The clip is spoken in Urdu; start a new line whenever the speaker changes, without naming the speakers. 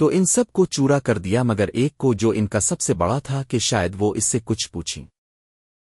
تو ان سب کو چورا کر دیا مگر ایک کو جو ان کا سب سے بڑا تھا کہ شاید وہ اس سے کچھ پوچھیں۔